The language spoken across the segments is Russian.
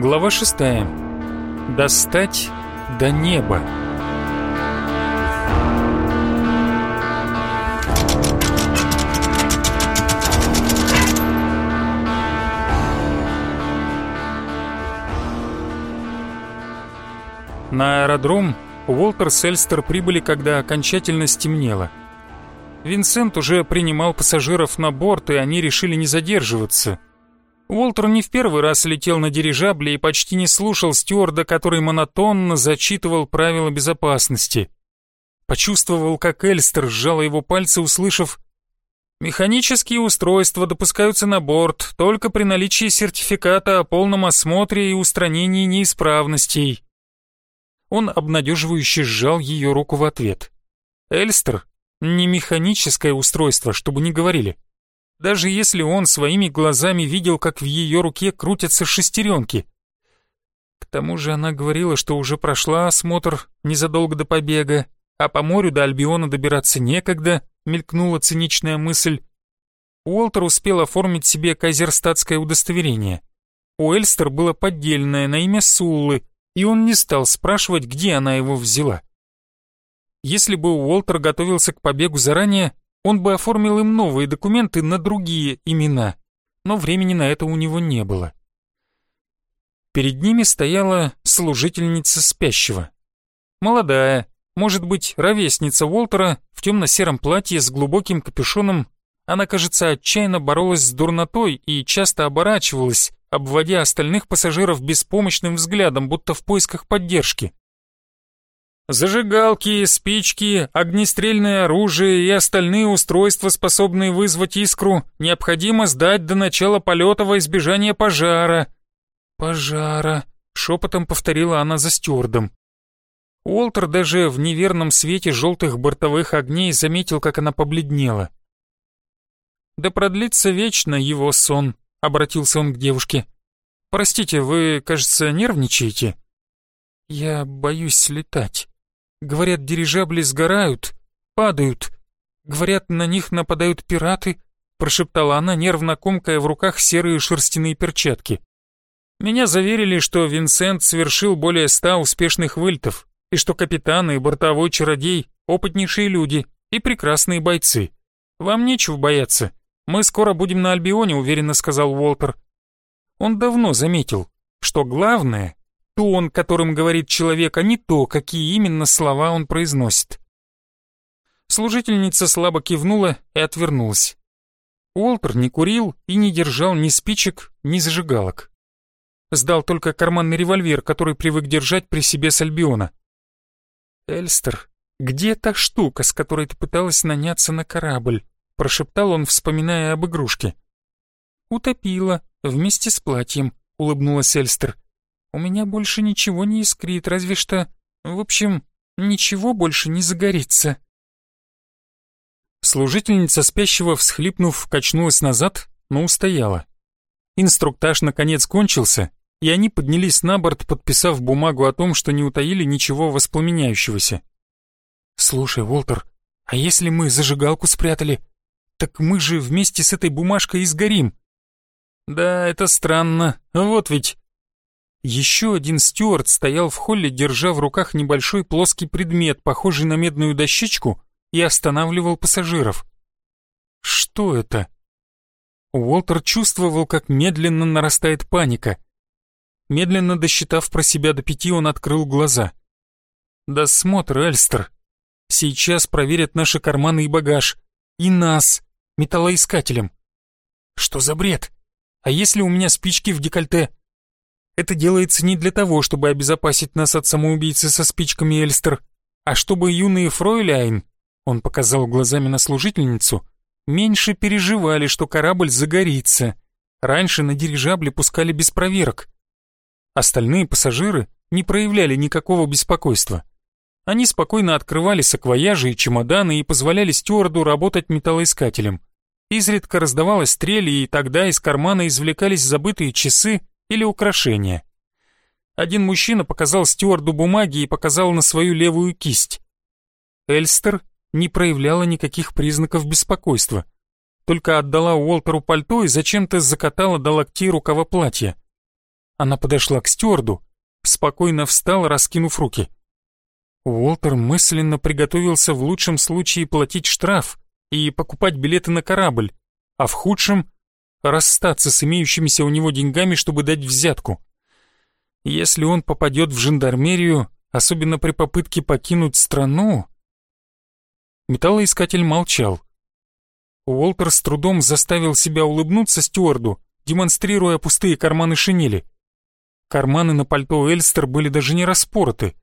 Глава 6. Достать до неба. На аэродром Уолтер с Эльстер прибыли, когда окончательно стемнело. Винсент уже принимал пассажиров на борт, и они решили не задерживаться. Уолтер не в первый раз летел на дирижабле и почти не слушал стюарда, который монотонно зачитывал правила безопасности. Почувствовал, как Эльстер сжала его пальцы, услышав «Механические устройства допускаются на борт только при наличии сертификата о полном осмотре и устранении неисправностей». Он обнадеживающе сжал ее руку в ответ. Эльстер — не механическое устройство, чтобы не говорили. Даже если он своими глазами видел, как в ее руке крутятся шестеренки. К тому же она говорила, что уже прошла осмотр незадолго до побега, а по морю до Альбиона добираться некогда, мелькнула циничная мысль. Уолтер успел оформить себе казерстатское удостоверение. У Эльстер было поддельное на имя Суллы, и он не стал спрашивать, где она его взяла. Если бы Уолтер готовился к побегу заранее, он бы оформил им новые документы на другие имена, но времени на это у него не было. Перед ними стояла служительница спящего. Молодая, может быть, ровесница Уолтера в темно-сером платье с глубоким капюшоном. Она, кажется, отчаянно боролась с дурнотой и часто оборачивалась, обводя остальных пассажиров беспомощным взглядом, будто в поисках поддержки. Зажигалки, спички, огнестрельное оружие и остальные устройства, способные вызвать искру, необходимо сдать до начала полета во избежание пожара. «Пожара», — шепотом повторила она за стюардом. Уолтер даже в неверном свете желтых бортовых огней заметил, как она побледнела. «Да продлится вечно его сон», — обратился он к девушке. «Простите, вы, кажется, нервничаете?» «Я боюсь летать». Говорят, дирижабли сгорают, падают. Говорят, на них нападают пираты, прошептала она, нервно комкая в руках серые шерстяные перчатки. Меня заверили, что Винсент совершил более ста успешных выльтов, и что капитан и бортовой чародей — опытнейшие люди и прекрасные бойцы. Вам нечего бояться. Мы скоро будем на Альбионе, уверенно сказал Уолтер. Он давно заметил, что главное тон, которым говорит человек, а не то, какие именно слова он произносит. Служительница слабо кивнула и отвернулась. Уолтер не курил и не держал ни спичек, ни зажигалок. Сдал только карманный револьвер, который привык держать при себе с Альбиона. «Эльстер, где та штука, с которой ты пыталась наняться на корабль?» прошептал он, вспоминая об игрушке. «Утопила, вместе с платьем», — улыбнулась Эльстер. У меня больше ничего не искрит, разве что... В общем, ничего больше не загорится. Служительница спящего, всхлипнув, качнулась назад, но устояла. Инструктаж наконец кончился, и они поднялись на борт, подписав бумагу о том, что не утаили ничего воспламеняющегося. «Слушай, Уолтер, а если мы зажигалку спрятали? Так мы же вместе с этой бумажкой и сгорим». «Да, это странно. Вот ведь еще один стюард стоял в холле, держа в руках небольшой плоский предмет, похожий на медную дощечку, и останавливал пассажиров. Что это? Уолтер чувствовал, как медленно нарастает паника. Медленно досчитав про себя до пяти, он открыл глаза. «Досмотр, Эльстер. Сейчас проверят наши карманы и багаж. И нас, металлоискателем. Что за бред? А если у меня спички в декольте?» Это делается не для того, чтобы обезопасить нас от самоубийцы со спичками Эльстер, а чтобы юные фройляйн, он показал глазами на служительницу, меньше переживали, что корабль загорится. Раньше на дирижабле пускали без проверок. Остальные пассажиры не проявляли никакого беспокойства. Они спокойно открывали саквояжи и чемоданы и позволяли стюарду работать металлоискателем. Изредка раздавалась стрель, и тогда из кармана извлекались забытые часы или украшения. Один мужчина показал стюарду бумаги и показал на свою левую кисть. Эльстер не проявляла никаких признаков беспокойства, только отдала Уолтеру пальто и зачем-то закатала до локтей рукава платья. Она подошла к стюарду, спокойно встала, раскинув руки. Уолтер мысленно приготовился в лучшем случае платить штраф и покупать билеты на корабль, а в худшем — расстаться с имеющимися у него деньгами, чтобы дать взятку. Если он попадет в жандармерию, особенно при попытке покинуть страну... Металлоискатель молчал. Уолтер с трудом заставил себя улыбнуться стюарду, демонстрируя пустые карманы шинели. Карманы на пальто Эльстер были даже не распороты.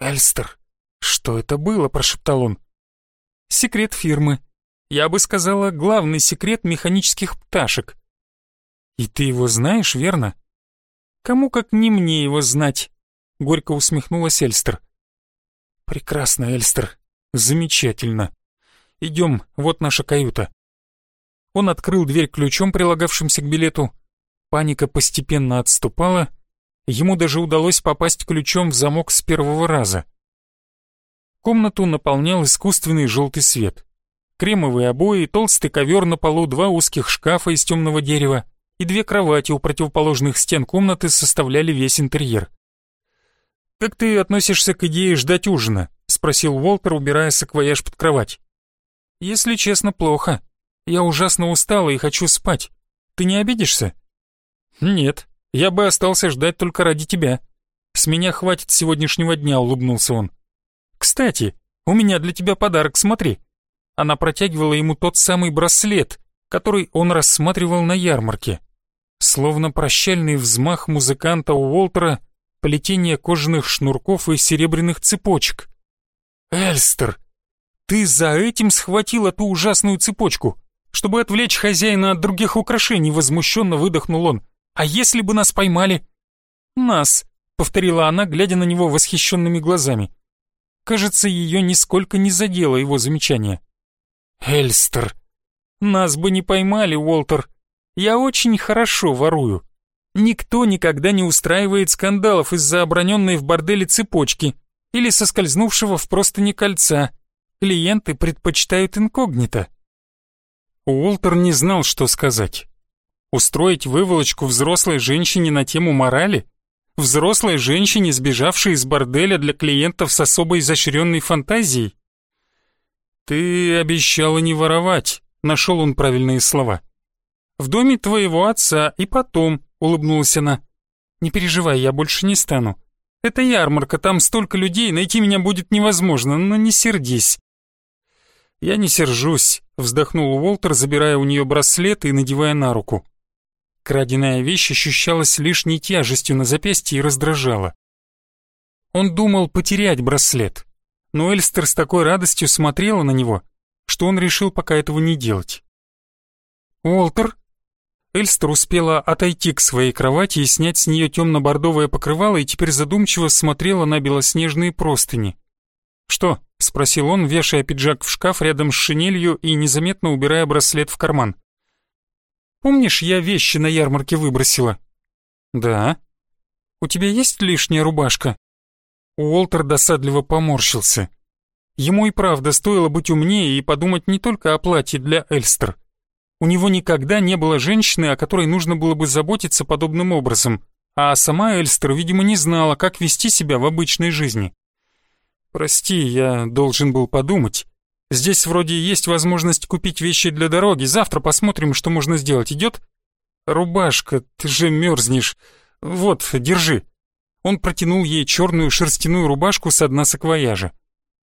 «Эльстер, что это было?» – прошептал он. «Секрет фирмы. Я бы сказала, главный секрет механических пташек. И ты его знаешь, верно?» «Кому как не мне его знать?» — горько усмехнулась Эльстер. «Прекрасно, Эльстер. Замечательно. Идем, вот наша каюта». Он открыл дверь ключом, прилагавшимся к билету, Паника постепенно отступала, ему даже удалось попасть ключом в замок с первого раза. Комнату наполнял искусственный желтый свет. Кремовые обои, толстый ковер на полу, два узких шкафа из темного дерева и две кровати у противоположных стен комнаты составляли весь интерьер. «Как ты относишься к идее ждать ужина?» — спросил Уолтер, убирая саквояж под кровать. «Если честно, плохо. Я ужасно устала и хочу спать. Ты не обидишься?» «Нет, я бы остался ждать только ради тебя. С меня хватит сегодняшнего дня», — улыбнулся он. «Кстати, у меня для тебя подарок, смотри». Она протягивала ему тот самый браслет, который он рассматривал на ярмарке. Словно прощальный взмах музыканта Уолтера, плетение кожаных шнурков и серебряных цепочек. «Эльстер, ты за этим схватила ту ужасную цепочку, чтобы отвлечь хозяина от других украшений», — возмущенно выдохнул он. А если бы нас поймали?» «Нас», — повторила она, глядя на него восхищенными глазами. Кажется, ее нисколько не задело его замечание. «Эльстер, нас бы не поймали, Уолтер. Я очень хорошо ворую. Никто никогда не устраивает скандалов из-за оброненной в борделе цепочки или соскользнувшего в простыни кольца. Клиенты предпочитают инкогнито». Уолтер не знал, что сказать. Устроить выволочку взрослой женщине на тему морали? Взрослой женщине, сбежавшей из борделя для клиентов с особо изощренной фантазией? «Ты обещала не воровать», — нашел он правильные слова. «В доме твоего отца и потом», — улыбнулась она. «Не переживай, я больше не стану. Это ярмарка, там столько людей, найти меня будет невозможно, но не сердись». «Я не сержусь», — вздохнул Уолтер, забирая у нее браслет и надевая на руку. Краденая вещь ощущалась лишней тяжестью на запястье и раздражала. Он думал потерять браслет, но Эльстер с такой радостью смотрела на него, что он решил пока этого не делать. «Уолтер?» Эльстер успела отойти к своей кровати и снять с нее темно-бордовое покрывало и теперь задумчиво смотрела на белоснежные простыни. «Что?» — спросил он, вешая пиджак в шкаф рядом с шинелью и незаметно убирая браслет в карман. Помнишь, я вещи на ярмарке выбросила?» «Да». «У тебя есть лишняя рубашка?» Уолтер досадливо поморщился. Ему и правда стоило быть умнее и подумать не только о платье для Эльстер. У него никогда не было женщины, о которой нужно было бы заботиться подобным образом, а сама Эльстер, видимо, не знала, как вести себя в обычной жизни. «Прости, я должен был подумать. Здесь вроде есть возможность купить вещи для дороги. Завтра посмотрим, что можно сделать. Идет? Рубашка, ты же мерзнешь. Вот, держи. Он протянул ей черную шерстяную рубашку с дна саквояжа.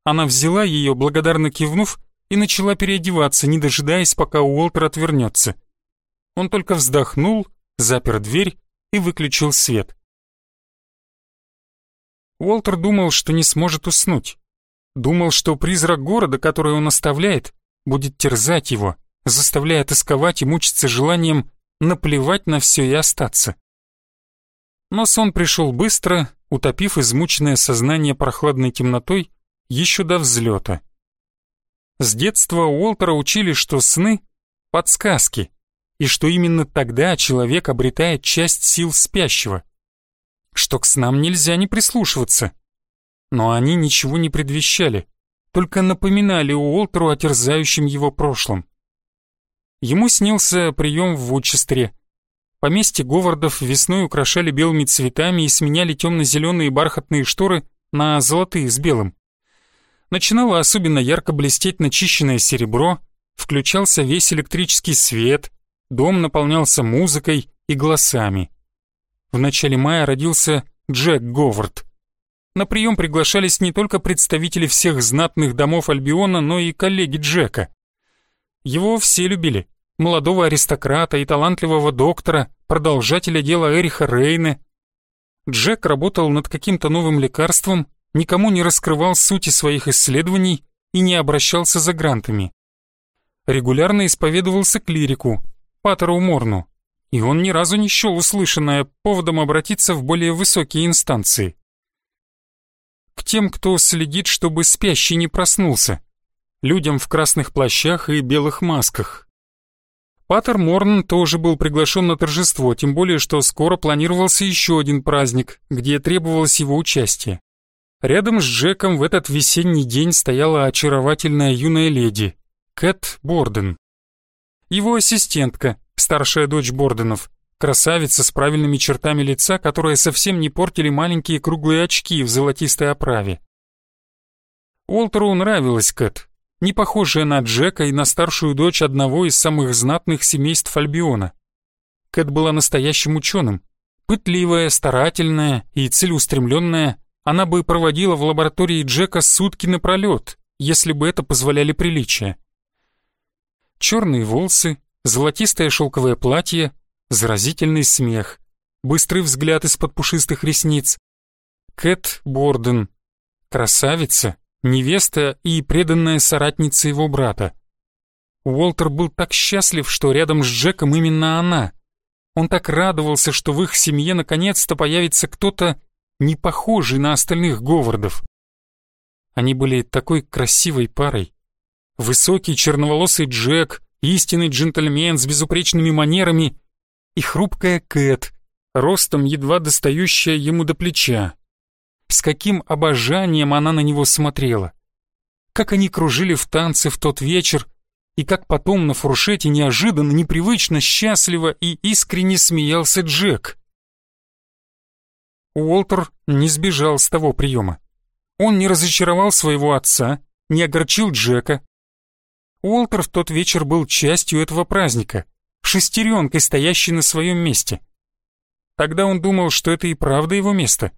Она взяла ее, благодарно кивнув, и начала переодеваться, не дожидаясь, пока Уолтер отвернется. Он только вздохнул, запер дверь и выключил свет. Уолтер думал, что не сможет уснуть. Думал, что призрак города, который он оставляет, будет терзать его, заставляя тосковать и мучиться желанием наплевать на все и остаться. Но сон пришел быстро, утопив измученное сознание прохладной темнотой еще до взлета. С детства Уолтера учили, что сны — подсказки, и что именно тогда человек обретает часть сил спящего, что к снам нельзя не прислушиваться, но они ничего не предвещали, только напоминали Уолтеру о терзающем его прошлом. Ему снился прием в Вудчестере. Поместье Говардов весной украшали белыми цветами и сменяли темно-зеленые бархатные шторы на золотые с белым. Начинало особенно ярко блестеть начищенное серебро, включался весь электрический свет, дом наполнялся музыкой и голосами. В начале мая родился Джек Говард. На прием приглашались не только представители всех знатных домов Альбиона, но и коллеги Джека. Его все любили. Молодого аристократа и талантливого доктора, продолжателя дела Эриха Рейне. Джек работал над каким-то новым лекарством, никому не раскрывал сути своих исследований и не обращался за грантами. Регулярно исповедовался клирику, Патеру Морну, и он ни разу не счел услышанное поводом обратиться в более высокие инстанции. К тем, кто следит, чтобы спящий не проснулся, людям в красных плащах и белых масках. Патер Морн тоже был приглашен на торжество, тем более, что скоро планировался еще один праздник, где требовалось его участие. Рядом с Джеком в этот весенний день стояла очаровательная юная леди, Кэт Борден. Его ассистентка, старшая дочь Борденов, красавица с правильными чертами лица, которые совсем не портили маленькие круглые очки в золотистой оправе. Уолтеру нравилась Кэт, не похожая на Джека и на старшую дочь одного из самых знатных семейств Альбиона. Кэт была настоящим ученым, пытливая, старательная и целеустремленная, она бы проводила в лаборатории Джека сутки напролет, если бы это позволяли приличия. Черные волосы, золотистое шелковое платье, заразительный смех, быстрый взгляд из-под пушистых ресниц. Кэт Борден, красавица, невеста и преданная соратница его брата. Уолтер был так счастлив, что рядом с Джеком именно она. Он так радовался, что в их семье наконец-то появится кто-то, не похожий на остальных Говардов. Они были такой красивой парой. Высокий черноволосый Джек, истинный джентльмен с безупречными манерами и хрупкая Кэт, ростом едва достающая ему до плеча. С каким обожанием она на него смотрела. Как они кружили в танце в тот вечер, и как потом на фуршете неожиданно, непривычно, счастливо и искренне смеялся Джек. Уолтер не сбежал с того приема. Он не разочаровал своего отца, не огорчил Джека. Уолтер в тот вечер был частью этого праздника, шестеренкой, стоящей на своем месте. Тогда он думал, что это и правда его место.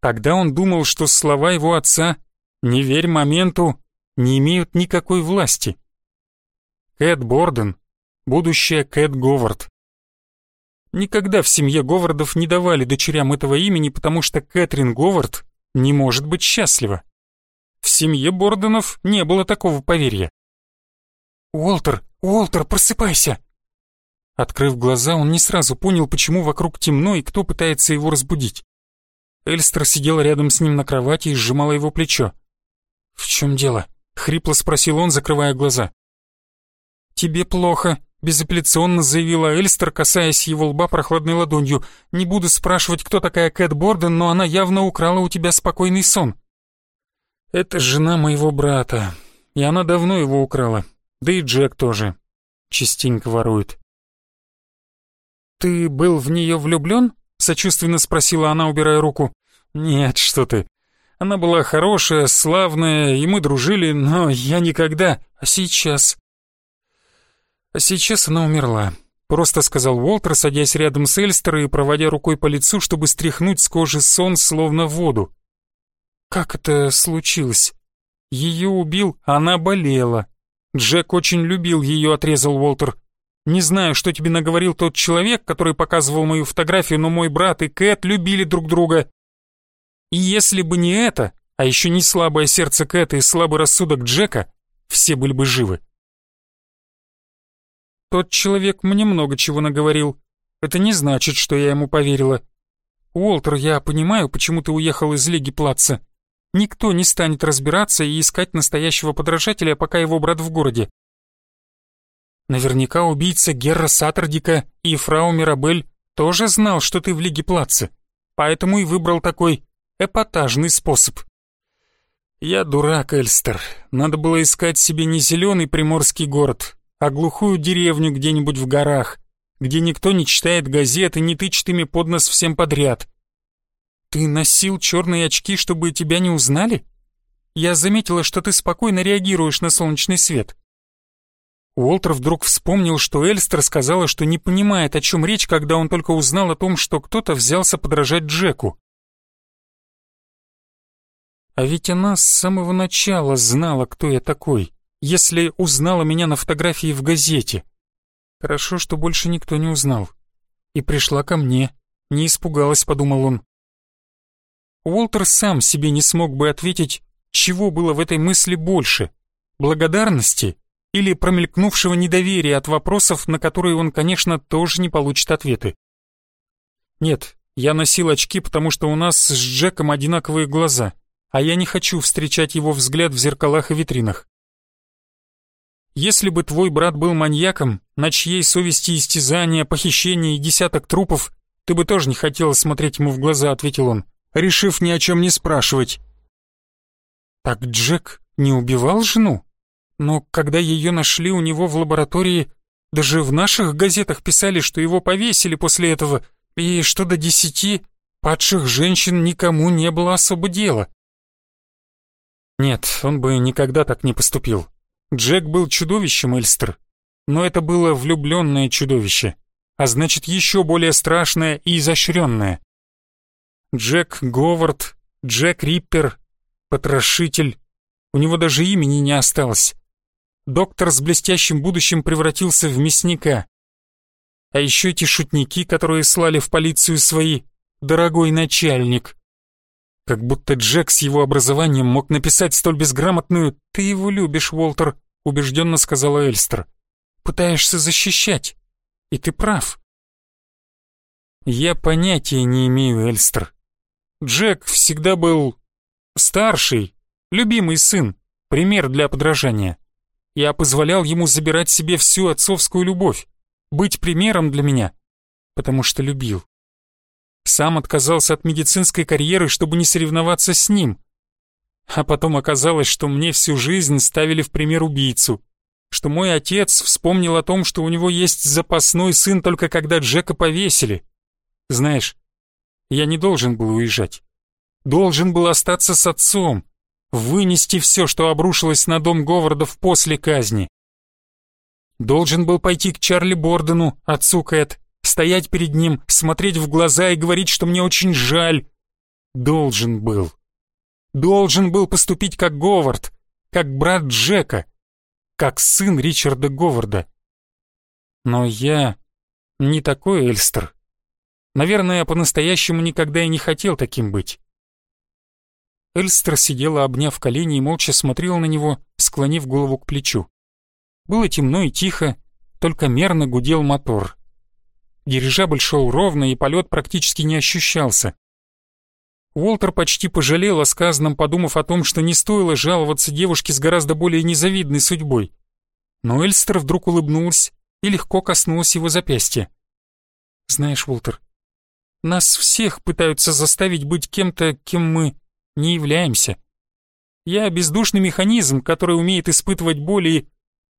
Тогда он думал, что слова его отца «не верь моменту» не имеют никакой власти. Кэт Борден, будущая Кэт Говард. Никогда в семье Говардов не давали дочерям этого имени, потому что Кэтрин Говард не может быть счастлива. В семье Борденов не было такого поверья. «Уолтер, Уолтер, просыпайся!» Открыв глаза, он не сразу понял, почему вокруг темно и кто пытается его разбудить. Эльстер сидела рядом с ним на кровати и сжимала его плечо. «В чем дело?» — хрипло спросил он, закрывая глаза. «Тебе плохо», безапелляционно заявила Эльстер, касаясь его лба прохладной ладонью. «Не буду спрашивать, кто такая Кэт Борден, но она явно украла у тебя спокойный сон». «Это жена моего брата, и она давно его украла. Да и Джек тоже. Частенько ворует». «Ты был в нее влюблен?» — сочувственно спросила она, убирая руку. «Нет, что ты. Она была хорошая, славная, и мы дружили, но я никогда... А сейчас...» А сейчас она умерла. Просто сказал Уолтер, садясь рядом с Эльстер и проводя рукой по лицу, чтобы стряхнуть с кожи сон, словно воду. Как это случилось? Ее убил, она болела. Джек очень любил ее, отрезал Уолтер. Не знаю, что тебе наговорил тот человек, который показывал мою фотографию, но мой брат и Кэт любили друг друга. И если бы не это, а еще не слабое сердце Кэта и слабый рассудок Джека, все были бы живы. Тот человек мне много чего наговорил. Это не значит, что я ему поверила. Уолтер, я понимаю, почему ты уехал из Лиги Плаца. Никто не станет разбираться и искать настоящего подражателя, пока его брат в городе. Наверняка убийца Герра Саттердика и фрау Мирабель тоже знал, что ты в Лиге Плаца, поэтому и выбрал такой эпатажный способ. Я дурак, Эльстер. Надо было искать себе не зеленый приморский город, а глухую деревню где-нибудь в горах, где никто не читает газеты, не тычет ими под нос всем подряд. Ты носил черные очки, чтобы тебя не узнали? Я заметила, что ты спокойно реагируешь на солнечный свет. Уолтер вдруг вспомнил, что Эльстер сказала, что не понимает, о чем речь, когда он только узнал о том, что кто-то взялся подражать Джеку. А ведь она с самого начала знала, кто я такой, если узнала меня на фотографии в газете. Хорошо, что больше никто не узнал. И пришла ко мне, не испугалась, подумал он. Уолтер сам себе не смог бы ответить, чего было в этой мысли больше — благодарности или промелькнувшего недоверия от вопросов, на которые он, конечно, тоже не получит ответы. Нет, я носил очки, потому что у нас с Джеком одинаковые глаза, а я не хочу встречать его взгляд в зеркалах и витринах. Если бы твой брат был маньяком, на чьей совести истязания, похищения и десяток трупов, ты бы тоже не хотела смотреть ему в глаза, ответил он, решив ни о чем не спрашивать. Так Джек не убивал жену? Но когда ее нашли у него в лаборатории, даже в наших газетах писали, что его повесили после этого, и что до десяти падших женщин никому не было особо дела. Нет, он бы никогда так не поступил. Джек был чудовищем, Эльстер. Но это было влюбленное чудовище, а значит еще более страшное и изощренное. Джек Говард, Джек Риппер, потрошитель. У него даже имени не осталось доктор с блестящим будущим превратился в мясника. А еще эти шутники, которые слали в полицию свои «дорогой начальник». Как будто Джек с его образованием мог написать столь безграмотную «ты его любишь, Уолтер», убежденно сказала Эльстер. «Пытаешься защищать. И ты прав». Я понятия не имею, Эльстер. Джек всегда был старший, любимый сын, пример для подражания. Я позволял ему забирать себе всю отцовскую любовь, быть примером для меня, потому что любил. Сам отказался от медицинской карьеры, чтобы не соревноваться с ним. А потом оказалось, что мне всю жизнь ставили в пример убийцу, что мой отец вспомнил о том, что у него есть запасной сын только когда Джека повесили. Знаешь, я не должен был уезжать. Должен был остаться с отцом, вынести все, что обрушилось на дом Говардов после казни. Должен был пойти к Чарли Бордену, отцу Кэт, стоять перед ним, смотреть в глаза и говорить, что мне очень жаль. Должен был. Должен был поступить как Говард, как брат Джека, как сын Ричарда Говарда. Но я не такой Эльстер. Наверное, по-настоящему никогда и не хотел таким быть. Эльстер сидела, обняв колени и молча смотрела на него, склонив голову к плечу. Было темно и тихо, только мерно гудел мотор. Дирижабль шел ровно, и полет практически не ощущался. Уолтер почти пожалел о сказанном, подумав о том, что не стоило жаловаться девушке с гораздо более незавидной судьбой. Но Эльстер вдруг улыбнулась и легко коснулась его запястья. «Знаешь, Уолтер, нас всех пытаются заставить быть кем-то, кем мы не являемся. Я бездушный механизм, который умеет испытывать боли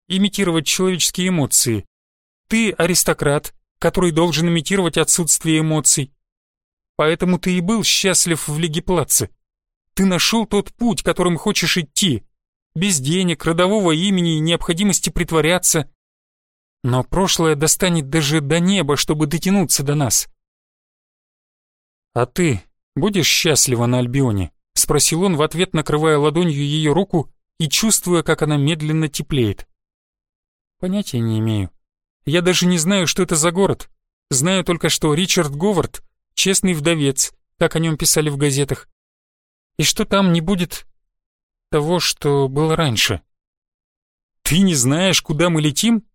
и имитировать человеческие эмоции. Ты аристократ, который должен имитировать отсутствие эмоций. Поэтому ты и был счастлив в Лиге Плаца. Ты нашел тот путь, которым хочешь идти, без денег, родового имени и необходимости притворяться. Но прошлое достанет даже до неба, чтобы дотянуться до нас. А ты будешь счастлива на Альбионе? — спросил он в ответ, накрывая ладонью ее руку и чувствуя, как она медленно теплеет. «Понятия не имею. Я даже не знаю, что это за город. Знаю только, что Ричард Говард — честный вдовец, как о нем писали в газетах. И что там не будет того, что было раньше». «Ты не знаешь, куда мы летим?»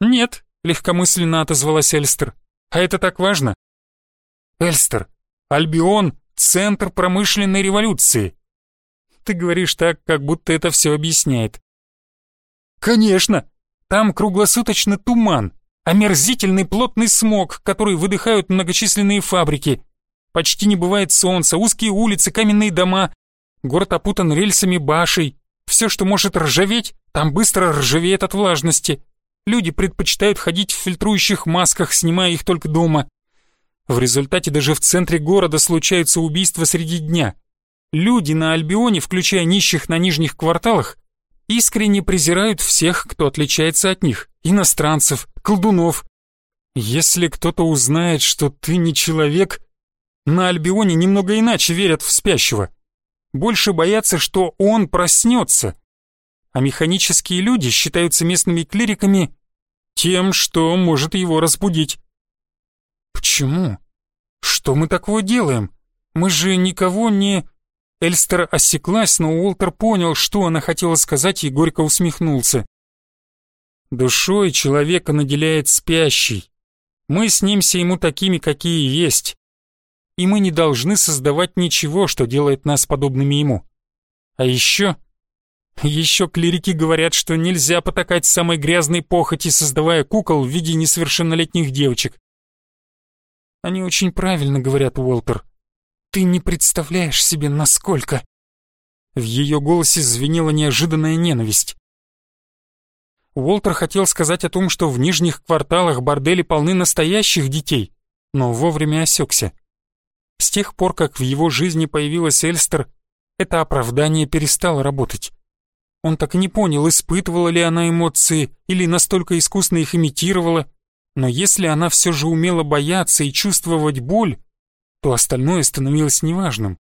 «Нет», — легкомысленно отозвалась Эльстер. «А это так важно?» «Эльстер, Альбион центр промышленной революции. Ты говоришь так, как будто это все объясняет. Конечно, там круглосуточно туман, омерзительный плотный смог, который выдыхают многочисленные фабрики. Почти не бывает солнца, узкие улицы, каменные дома. Город опутан рельсами башей. Все, что может ржаветь, там быстро ржавеет от влажности. Люди предпочитают ходить в фильтрующих масках, снимая их только дома. В результате даже в центре города случаются убийства среди дня. Люди на Альбионе, включая нищих на нижних кварталах, искренне презирают всех, кто отличается от них, иностранцев, колдунов. Если кто-то узнает, что ты не человек, на Альбионе немного иначе верят в спящего. Больше боятся, что он проснется. А механические люди считаются местными клириками тем, что может его разбудить. Почему? Что мы такого делаем? Мы же никого не... Эльстер осеклась, но Уолтер понял, что она хотела сказать, и горько усмехнулся. Душой человека наделяет спящий. Мы снимся ему такими, какие есть. И мы не должны создавать ничего, что делает нас подобными ему. А еще... Еще клирики говорят, что нельзя потакать самой грязной похоти, создавая кукол в виде несовершеннолетних девочек. Они очень правильно говорят, Уолтер. Ты не представляешь себе, насколько...» В ее голосе звенела неожиданная ненависть. Уолтер хотел сказать о том, что в нижних кварталах бордели полны настоящих детей, но вовремя осекся. С тех пор, как в его жизни появилась Эльстер, это оправдание перестало работать. Он так и не понял, испытывала ли она эмоции или настолько искусно их имитировала, но если она все же умела бояться и чувствовать боль, то остальное становилось неважным.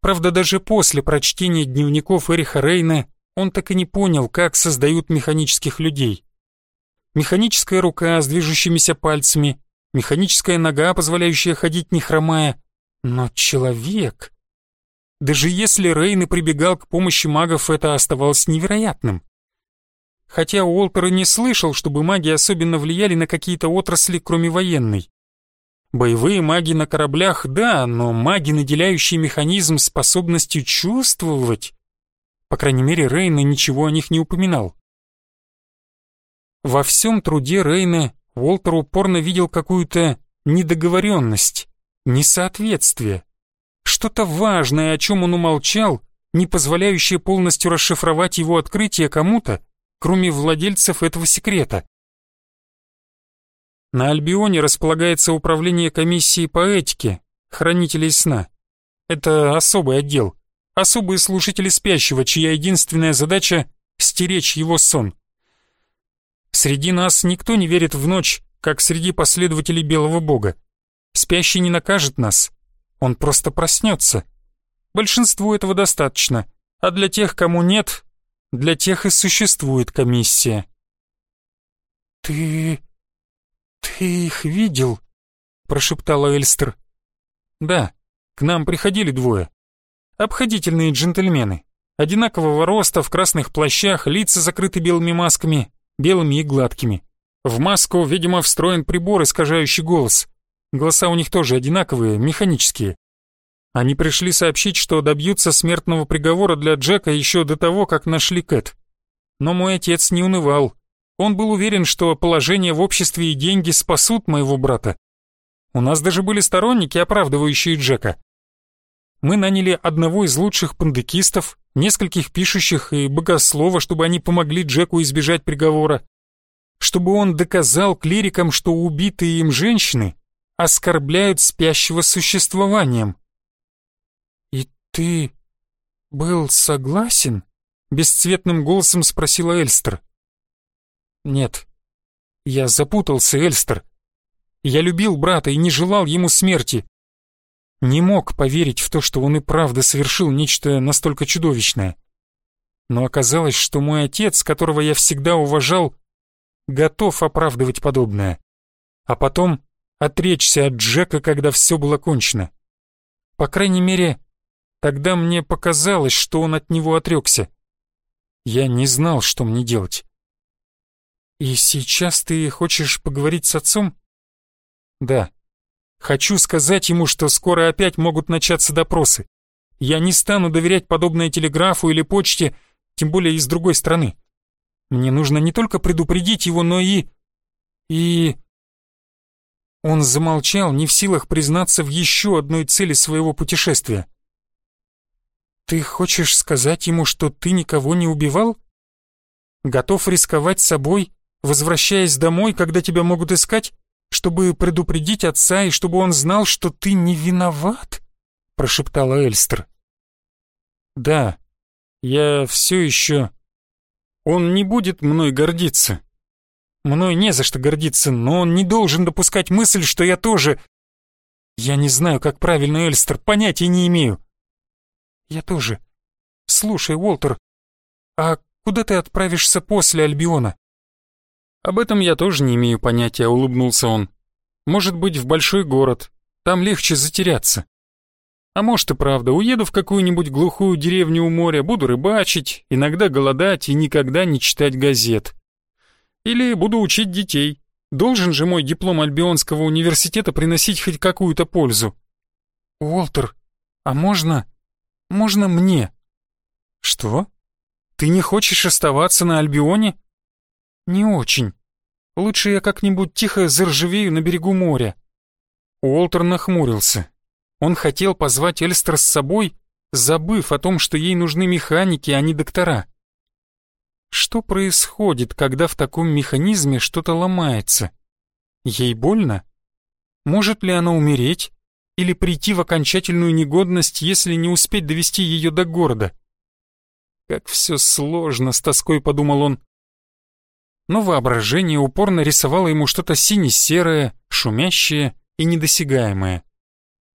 Правда, даже после прочтения дневников Эриха Рейна он так и не понял, как создают механических людей. Механическая рука с движущимися пальцами, механическая нога, позволяющая ходить не хромая, но человек... Даже если Рейн и прибегал к помощи магов, это оставалось невероятным. Хотя Уолтер и не слышал, чтобы маги особенно влияли на какие-то отрасли, кроме военной. Боевые маги на кораблях, да, но маги, наделяющие механизм способностью чувствовать... По крайней мере, Рейна ничего о них не упоминал. Во всем труде Рейна Уолтер упорно видел какую-то недоговоренность, несоответствие, что-то важное, о чем он умолчал, не позволяющее полностью расшифровать его открытие кому-то, кроме владельцев этого секрета. На Альбионе располагается управление комиссии по этике, хранителей сна. Это особый отдел, особые слушатели спящего, чья единственная задача — стеречь его сон. Среди нас никто не верит в ночь, как среди последователей Белого Бога. Спящий не накажет нас, он просто проснется. Большинству этого достаточно, а для тех, кому нет, для тех и существует комиссия. «Ты «Ты их видел?» — прошептала Эльстер. «Да, к нам приходили двое. Обходительные джентльмены. Одинакового роста, в красных плащах, лица закрыты белыми масками, белыми и гладкими. В маску, видимо, встроен прибор, искажающий голос. Голоса у них тоже одинаковые, механические. Они пришли сообщить, что добьются смертного приговора для Джека еще до того, как нашли Кэт. Но мой отец не унывал. Он был уверен, что положение в обществе и деньги спасут моего брата. У нас даже были сторонники, оправдывающие Джека. Мы наняли одного из лучших пандекистов, нескольких пишущих и богослова, чтобы они помогли Джеку избежать приговора. Чтобы он доказал клирикам, что убитые им женщины оскорбляют спящего существованием. «И ты был согласен?» — бесцветным голосом спросила Эльстер. Нет. Я запутался, Эльстер. Я любил брата и не желал ему смерти. Не мог поверить в то, что он и правда совершил нечто настолько чудовищное. Но оказалось, что мой отец, которого я всегда уважал, готов оправдывать подобное. А потом отречься от Джека, когда все было кончено. По крайней мере, тогда мне показалось, что он от него отрекся. Я не знал, что мне делать. «И сейчас ты хочешь поговорить с отцом?» «Да. Хочу сказать ему, что скоро опять могут начаться допросы. Я не стану доверять подобное телеграфу или почте, тем более из другой страны. Мне нужно не только предупредить его, но и... и...» Он замолчал, не в силах признаться в еще одной цели своего путешествия. «Ты хочешь сказать ему, что ты никого не убивал? Готов рисковать собой возвращаясь домой, когда тебя могут искать, чтобы предупредить отца и чтобы он знал, что ты не виноват?» — прошептала Эльстер. «Да, я все еще... Он не будет мной гордиться. Мной не за что гордиться, но он не должен допускать мысль, что я тоже... Я не знаю, как правильно, Эльстер, понятия не имею». «Я тоже. Слушай, Уолтер, а куда ты отправишься после Альбиона?» «Об этом я тоже не имею понятия», — улыбнулся он. «Может быть, в большой город. Там легче затеряться. А может и правда, уеду в какую-нибудь глухую деревню у моря, буду рыбачить, иногда голодать и никогда не читать газет. Или буду учить детей. Должен же мой диплом Альбионского университета приносить хоть какую-то пользу. Уолтер, а можно... можно мне? Что? Ты не хочешь оставаться на Альбионе? «Не очень. Лучше я как-нибудь тихо заржавею на берегу моря». Уолтер нахмурился. Он хотел позвать Эльстер с собой, забыв о том, что ей нужны механики, а не доктора. Что происходит, когда в таком механизме что-то ломается? Ей больно? Может ли она умереть? Или прийти в окончательную негодность, если не успеть довести ее до города? Как все сложно, с тоской подумал он но воображение упорно рисовало ему что-то сине-серое, шумящее и недосягаемое.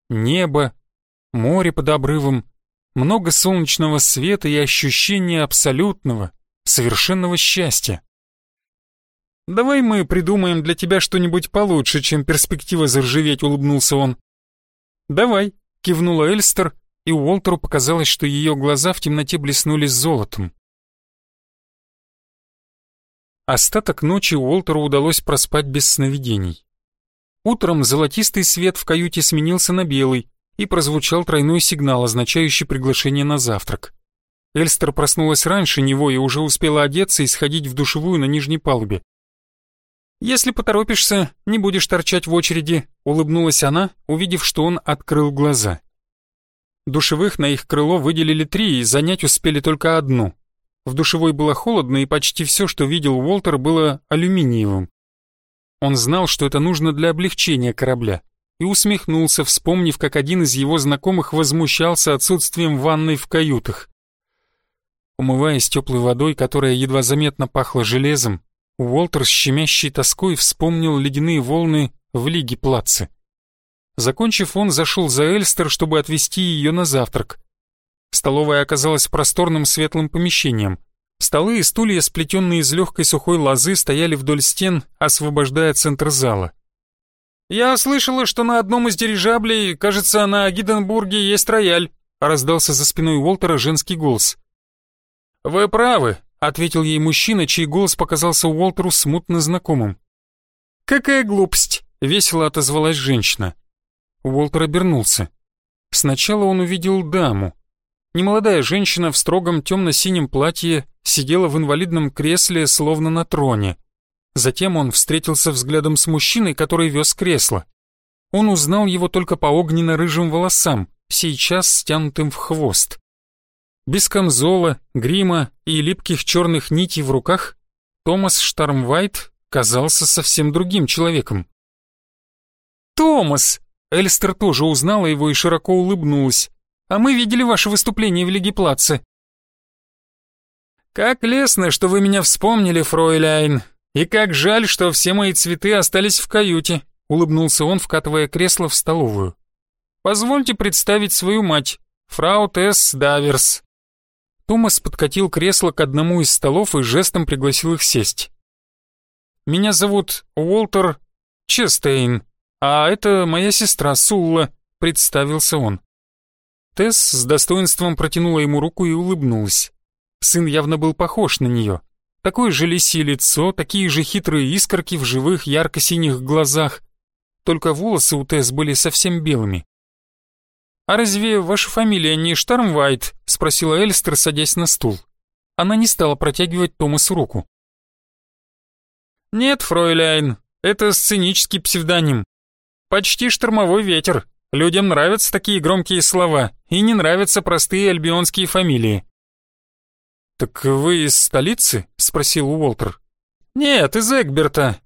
Небо, море под обрывом, много солнечного света и ощущение абсолютного, совершенного счастья. «Давай мы придумаем для тебя что-нибудь получше, чем перспектива заржаветь», — улыбнулся он. «Давай», — кивнула Эльстер, и Уолтеру показалось, что ее глаза в темноте блеснули золотом. Остаток ночи Уолтеру удалось проспать без сновидений. Утром золотистый свет в каюте сменился на белый, и прозвучал тройной сигнал, означающий приглашение на завтрак. Эльстер проснулась раньше него и уже успела одеться и сходить в душевую на нижней палубе. «Если поторопишься, не будешь торчать в очереди», — улыбнулась она, увидев, что он открыл глаза. Душевых на их крыло выделили три и занять успели только одну. В душевой было холодно, и почти все, что видел Уолтер, было алюминиевым. Он знал, что это нужно для облегчения корабля, и усмехнулся, вспомнив, как один из его знакомых возмущался отсутствием ванной в каютах. Умываясь теплой водой, которая едва заметно пахла железом, Уолтер с щемящей тоской вспомнил ледяные волны в Лиге Плаце. Закончив, он зашел за Эльстер, чтобы отвезти ее на завтрак. Столовая оказалась просторным светлым помещением. Столы и стулья, сплетенные из легкой сухой лозы, стояли вдоль стен, освобождая центр зала. «Я слышала, что на одном из дирижаблей, кажется, на Гиденбурге есть рояль», раздался за спиной Уолтера женский голос. «Вы правы», — ответил ей мужчина, чей голос показался Уолтеру смутно знакомым. «Какая глупость!» — весело отозвалась женщина. Уолтер обернулся. Сначала он увидел даму. Немолодая женщина в строгом темно-синем платье сидела в инвалидном кресле, словно на троне. Затем он встретился взглядом с мужчиной, который вез кресло. Он узнал его только по огненно-рыжим волосам, сейчас стянутым в хвост. Без камзола, грима и липких черных нитей в руках Томас Штармвайт казался совсем другим человеком. «Томас!» Эльстер тоже узнала его и широко улыбнулась а мы видели ваше выступление в Лиге Плаце». «Как лестно, что вы меня вспомнили, фройляйн, и как жаль, что все мои цветы остались в каюте», улыбнулся он, вкатывая кресло в столовую. «Позвольте представить свою мать, фрау Тесс Даверс». Томас подкатил кресло к одному из столов и жестом пригласил их сесть. «Меня зовут Уолтер Честейн, а это моя сестра Сулла», — представился он. Тесс с достоинством протянула ему руку и улыбнулась. Сын явно был похож на нее. Такое же лисье лицо, такие же хитрые искорки в живых ярко-синих глазах. Только волосы у Тесс были совсем белыми. «А разве ваша фамилия не Штармвайт?» — спросила Эльстер, садясь на стул. Она не стала протягивать Томасу руку. «Нет, фройляйн, это сценический псевдоним. Почти штормовой ветер. Людям нравятся такие громкие слова, и не нравятся простые альбионские фамилии. «Так вы из столицы?» — спросил Уолтер. «Нет, из Эгберта».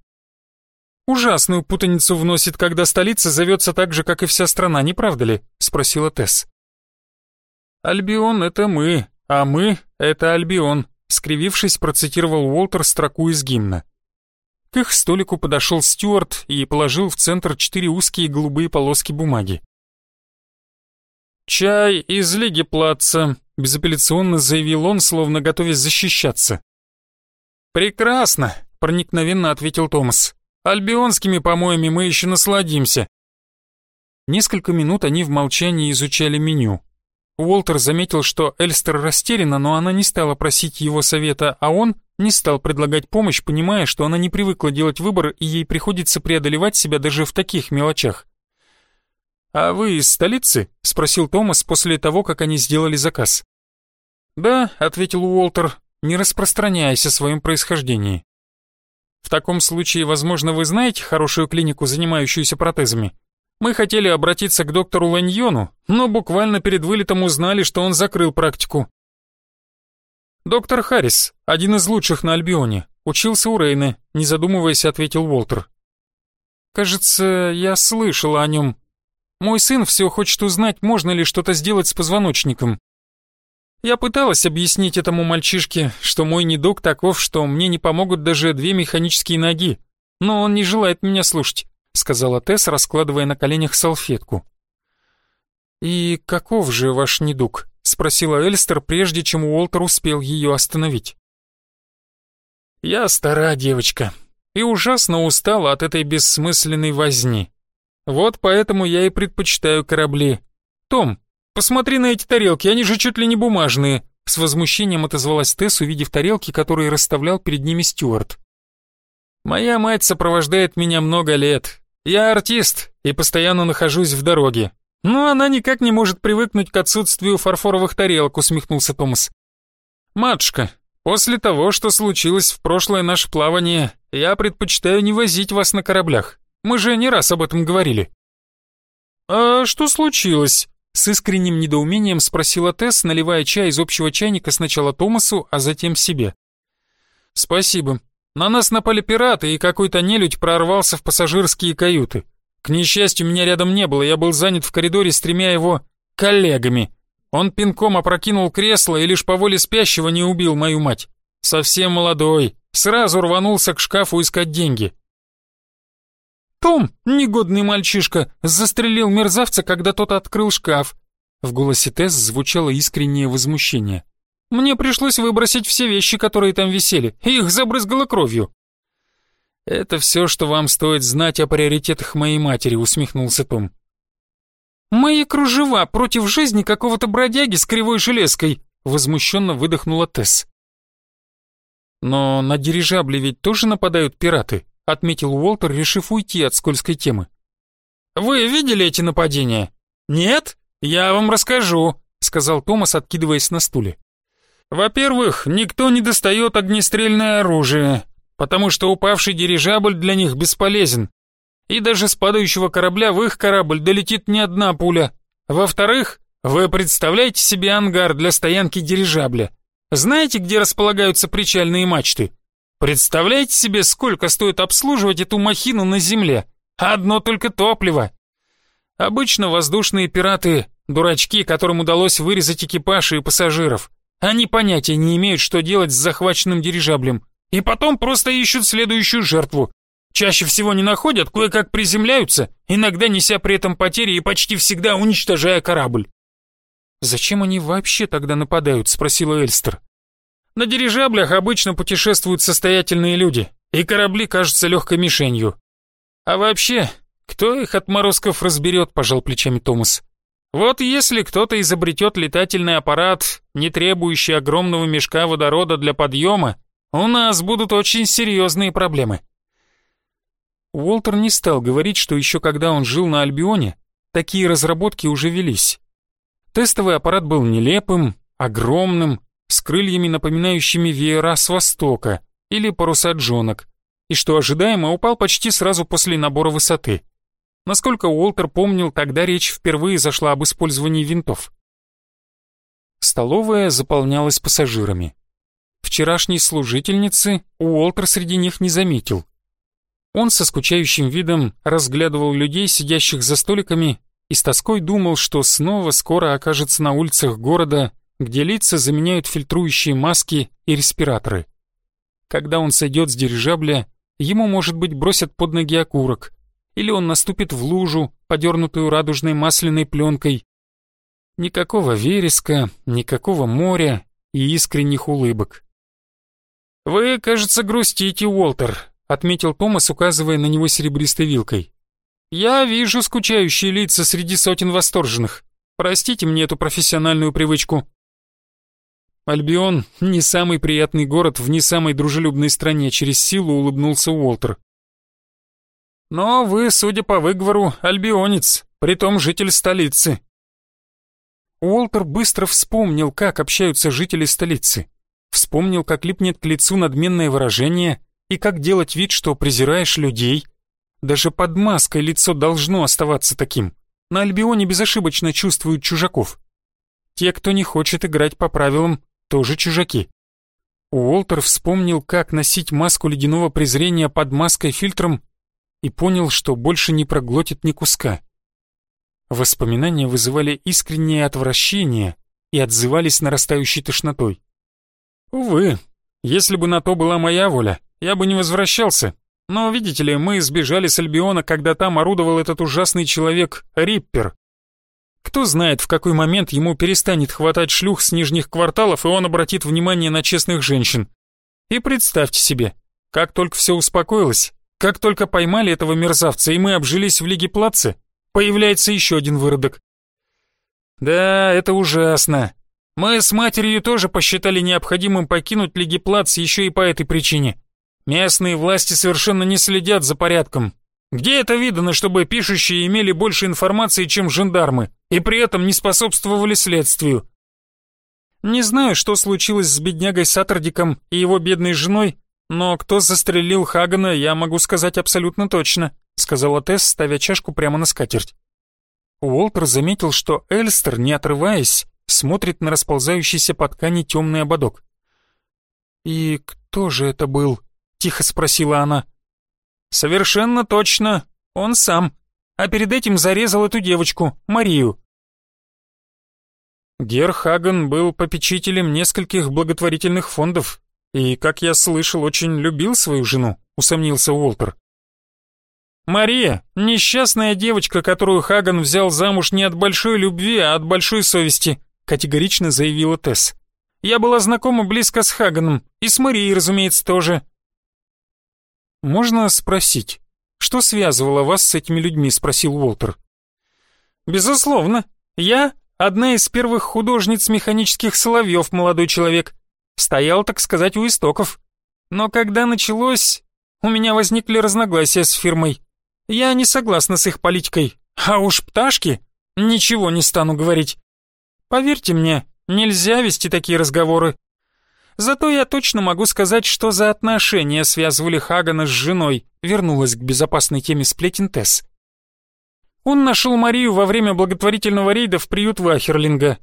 «Ужасную путаницу вносит, когда столица зовется так же, как и вся страна, не правда ли?» — спросила Тесс. «Альбион — это мы, а мы — это Альбион», — скривившись, процитировал Уолтер строку из гимна. К их столику подошел Стюарт и положил в центр четыре узкие голубые полоски бумаги. «Чай из Лиги Плаца», — безапелляционно заявил он, словно готовясь защищаться. «Прекрасно», — проникновенно ответил Томас. «Альбионскими помоями мы еще насладимся». Несколько минут они в молчании изучали меню. Уолтер заметил, что Эльстер растеряна, но она не стала просить его совета, а он не стал предлагать помощь, понимая, что она не привыкла делать выбор и ей приходится преодолевать себя даже в таких мелочах. «А вы из столицы?» — спросил Томас после того, как они сделали заказ. «Да», — ответил Уолтер, — «не распространяясь о своем происхождении». «В таком случае, возможно, вы знаете хорошую клинику, занимающуюся протезами?» Мы хотели обратиться к доктору Ланьону, но буквально перед вылетом узнали, что он закрыл практику. «Доктор Харрис, один из лучших на Альбионе, учился у Рейны», не задумываясь, ответил Уолтер. «Кажется, я слышала о нем. Мой сын все хочет узнать, можно ли что-то сделать с позвоночником. Я пыталась объяснить этому мальчишке, что мой недуг таков, что мне не помогут даже две механические ноги, но он не желает меня слушать. — сказала Тесс, раскладывая на коленях салфетку. «И каков же ваш недуг?» — спросила Эльстер, прежде чем Уолтер успел ее остановить. «Я стара девочка и ужасно устала от этой бессмысленной возни. Вот поэтому я и предпочитаю корабли. Том, посмотри на эти тарелки, они же чуть ли не бумажные», — с возмущением отозвалась Тесс, увидев тарелки, которые расставлял перед ними Стюарт. «Моя мать сопровождает меня много лет, я артист и постоянно нахожусь в дороге. Но она никак не может привыкнуть к отсутствию фарфоровых тарелок, усмехнулся Томас. Матушка, после того, что случилось в прошлое наше плавание, я предпочитаю не возить вас на кораблях. Мы же не раз об этом говорили. А что случилось? С искренним недоумением спросила Тесс, наливая чай из общего чайника сначала Томасу, а затем себе. «Спасибо. На нас напали пираты, и какой-то нелюдь прорвался в пассажирские каюты. К несчастью, меня рядом не было, я был занят в коридоре с тремя его коллегами. Он пинком опрокинул кресло и лишь по воле спящего не убил мою мать. Совсем молодой, сразу рванулся к шкафу искать деньги. «Том, негодный мальчишка, застрелил мерзавца, когда тот открыл шкаф». В голосе Тесс звучало искреннее возмущение. Мне пришлось выбросить все вещи, которые там висели, и их забрызгало кровью». «Это все, что вам стоит знать о приоритетах моей матери», — усмехнулся Том. «Мои кружева против жизни какого-то бродяги с кривой железкой», — возмущенно выдохнула Тесс. «Но на дирижабле ведь тоже нападают пираты», — отметил Уолтер, решив уйти от скользкой темы. «Вы видели эти нападения?» «Нет? Я вам расскажу», — сказал Томас, откидываясь на стуле. Во-первых, никто не достает огнестрельное оружие, потому что упавший дирижабль для них бесполезен. И даже с падающего корабля в их корабль долетит не одна пуля. Во-вторых, вы представляете себе ангар для стоянки дирижабля? Знаете, где располагаются причальные мачты? Представляете себе, сколько стоит обслуживать эту махину на земле? Одно только топливо. Обычно воздушные пираты – дурачки, которым удалось вырезать экипаж и пассажиров. Они понятия не имеют, что делать с захваченным дирижаблем. И потом просто ищут следующую жертву. Чаще всего не находят, кое-как приземляются, иногда неся при этом потери и почти всегда уничтожая корабль. «Зачем они вообще тогда нападают?» — спросила Эльстер. «На дирижаблях обычно путешествуют состоятельные люди, и корабли кажутся легкой мишенью. А вообще, кто их отморозков разберет?» — пожал плечами Томас. Вот если кто-то изобретет летательный аппарат, не требующий огромного мешка водорода для подъема, у нас будут очень серьезные проблемы. Уолтер не стал говорить, что еще когда он жил на Альбионе, такие разработки уже велись. Тестовый аппарат был нелепым, огромным, с крыльями, напоминающими веера с востока или паруса джонок, и, что ожидаемо, упал почти сразу после набора высоты. Насколько Уолтер помнил, тогда речь впервые зашла об использовании винтов. Столовая заполнялась пассажирами. Вчерашней служительницы Уолтер среди них не заметил. Он со скучающим видом разглядывал людей, сидящих за столиками, и с тоской думал, что снова скоро окажется на улицах города, где лица заменяют фильтрующие маски и респираторы. Когда он сойдет с дирижабля, ему, может быть, бросят под ноги окурок, или он наступит в лужу, подернутую радужной масляной пленкой. Никакого вереска, никакого моря и искренних улыбок. «Вы, кажется, грустите, Уолтер», — отметил Томас, указывая на него серебристой вилкой. «Я вижу скучающие лица среди сотен восторженных. Простите мне эту профессиональную привычку». Альбион — не самый приятный город в не самой дружелюбной стране, через силу улыбнулся Уолтер. Но вы, судя по выговору, альбионец, притом житель столицы. Уолтер быстро вспомнил, как общаются жители столицы. Вспомнил, как липнет к лицу надменное выражение и как делать вид, что презираешь людей. Даже под маской лицо должно оставаться таким. На Альбионе безошибочно чувствуют чужаков. Те, кто не хочет играть по правилам, тоже чужаки. Уолтер вспомнил, как носить маску ледяного презрения под маской-фильтром и понял, что больше не проглотит ни куска. Воспоминания вызывали искреннее отвращение и отзывались нарастающей тошнотой. Увы, если бы на то была моя воля, я бы не возвращался. Но, видите ли, мы сбежали с Альбиона, когда там орудовал этот ужасный человек Риппер. Кто знает, в какой момент ему перестанет хватать шлюх с нижних кварталов, и он обратит внимание на честных женщин. И представьте себе, как только все успокоилось, как только поймали этого мерзавца, и мы обжились в Лиге Плаце, появляется еще один выродок. Да, это ужасно. Мы с матерью тоже посчитали необходимым покинуть Лиги Плац еще и по этой причине. Местные власти совершенно не следят за порядком. Где это видано, чтобы пишущие имели больше информации, чем жандармы, и при этом не способствовали следствию? Не знаю, что случилось с беднягой Саттердиком и его бедной женой, «Но кто застрелил Хагана, я могу сказать абсолютно точно», сказала Тесс, ставя чашку прямо на скатерть. Уолтер заметил, что Эльстер, не отрываясь, смотрит на расползающийся по ткани темный ободок. «И кто же это был?» — тихо спросила она. «Совершенно точно, он сам, а перед этим зарезал эту девочку, Марию». Герхаген был попечителем нескольких благотворительных фондов, и, как я слышал, очень любил свою жену», — усомнился Уолтер. «Мария — несчастная девочка, которую Хаган взял замуж не от большой любви, а от большой совести», — категорично заявила Тесс. «Я была знакома близко с Хаганом, и с Марией, разумеется, тоже». «Можно спросить, что связывало вас с этими людьми?» — спросил Уолтер. «Безусловно. Я — одна из первых художниц механических соловьев, молодой человек. Стоял, так сказать, у истоков. Но когда началось, у меня возникли разногласия с фирмой. Я не согласна с их политикой. А уж пташки, ничего не стану говорить. Поверьте мне, нельзя вести такие разговоры. Зато я точно могу сказать, что за отношения связывали Хагана с женой, вернулась к безопасной теме сплетен Тесс. Он нашел Марию во время благотворительного рейда в приют Вахерлинга.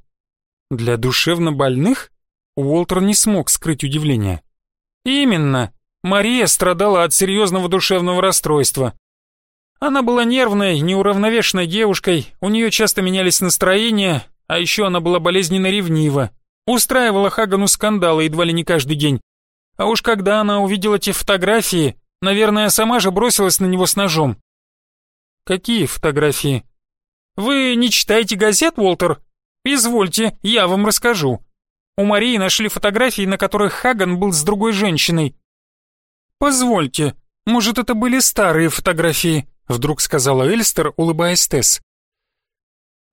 Для душевно больных? Уолтер не смог скрыть удивление. «Именно. Мария страдала от серьезного душевного расстройства. Она была нервной, неуравновешенной девушкой, у нее часто менялись настроения, а еще она была болезненно ревнива. Устраивала Хагану скандалы едва ли не каждый день. А уж когда она увидела те фотографии, наверное, сама же бросилась на него с ножом. Какие фотографии? Вы не читаете газет, Уолтер? Извольте, я вам расскажу. У Марии нашли фотографии, на которых Хаган был с другой женщиной. «Позвольте, может, это были старые фотографии?» Вдруг сказала Эльстер, улыбаясь Тесс.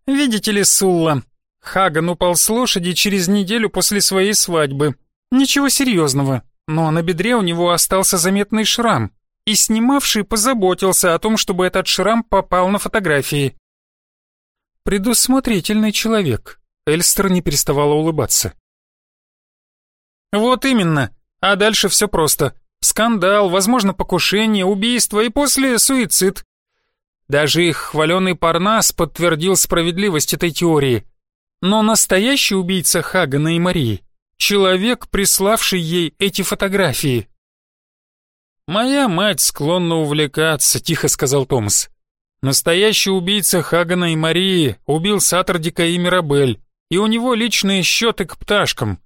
«Видите ли, Сулла, Хаган упал с лошади через неделю после своей свадьбы. Ничего серьезного, но на бедре у него остался заметный шрам, и снимавший позаботился о том, чтобы этот шрам попал на фотографии. Предусмотрительный человек. Эльстер не переставала улыбаться. Вот именно. А дальше все просто. Скандал, возможно, покушение, убийство и после суицид. Даже их хваленый Парнас подтвердил справедливость этой теории. Но настоящий убийца Хагана и Марии человек, приславший ей эти фотографии. «Моя мать склонна увлекаться», — тихо сказал Томас. «Настоящий убийца Хагана и Марии убил Саттердика и Мирабель, и у него личные счеты к пташкам.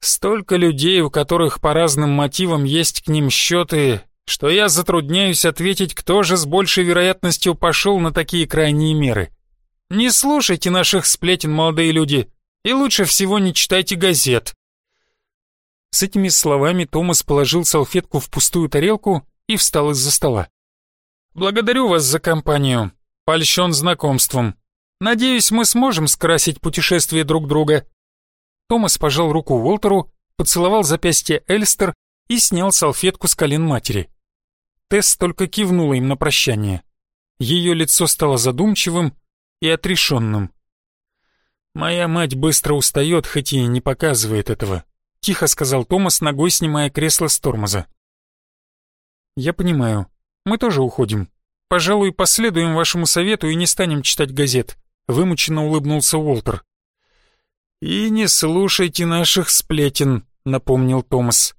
Столько людей, у которых по разным мотивам есть к ним счеты, что я затрудняюсь ответить, кто же с большей вероятностью пошел на такие крайние меры. Не слушайте наших сплетен, молодые люди, и лучше всего не читайте газет. С этими словами Томас положил салфетку в пустую тарелку и встал из-за стола. «Благодарю вас за компанию. Польщен знакомством. Надеюсь, мы сможем скрасить путешествие друг друга». Томас пожал руку Уолтеру, поцеловал запястье Эльстер и снял салфетку с колен матери. Тесс только кивнула им на прощание. Ее лицо стало задумчивым и отрешенным. «Моя мать быстро устает, хоть и не показывает этого», — тихо сказал Томас, ногой снимая кресло с тормоза. «Я понимаю. Мы тоже уходим. Пожалуй, последуем вашему совету и не станем читать газет», — вымученно улыбнулся Уолтер. «И не слушайте наших сплетен», — напомнил Томас.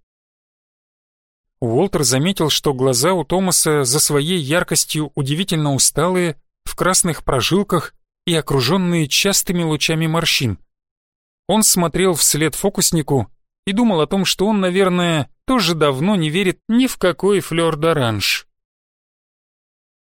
Уолтер заметил, что глаза у Томаса за своей яркостью удивительно усталые, в красных прожилках и окруженные частыми лучами морщин. Он смотрел вслед фокуснику и думал о том, что он, наверное, тоже давно не верит ни в какой флёр-д'оранж.